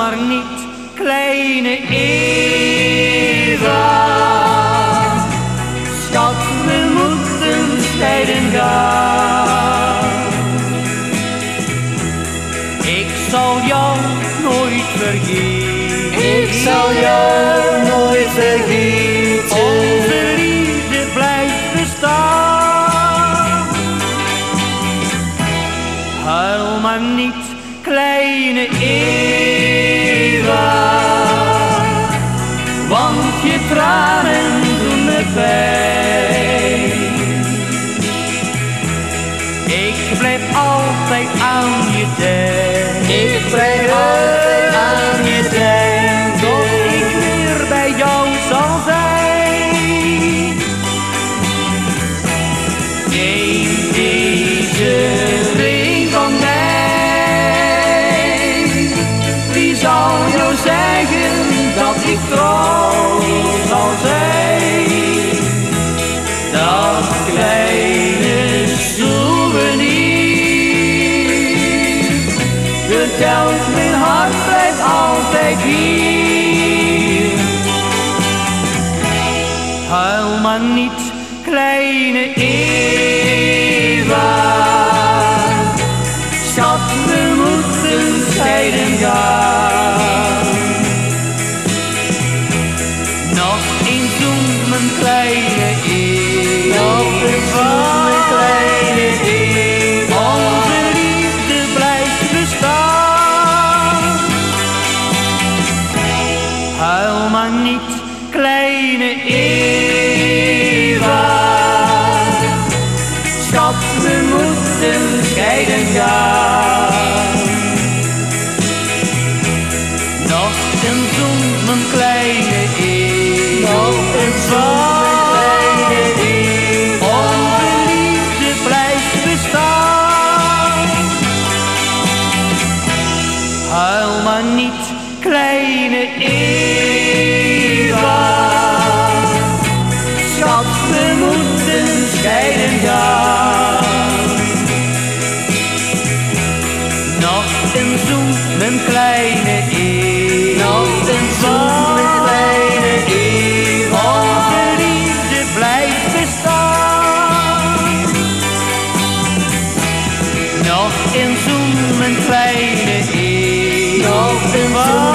maar niet, kleine Eva. Schat, we moeten scheiden gaan. Ik zal jou nooit vergeten. Ik zal jou nooit vergeten. Onze liefde blijft bestaan. Huil maar niet, kleine Eva. Je. Ik altijd aan je denken. Tot ik weer bij jou zal zijn. Neem deze ring van mij. Wie zal jou zeggen dat ik trouw vertelt mijn hart blijft altijd hier. Huil maar niet, kleine Eva. Schat, we moeten scheiden gaan. Nog een zoen, mijn kleine Eva. Maar niet, kleine Eva. Schat, we moeten scheiden gaan. Nog een zoen, mijn kleine Eva. Nog een kleine ik. Nacht en zon met kleine ik. Onze liefde blijft bestaan. Nacht en zoen, mijn kleine ik. Nacht en zon.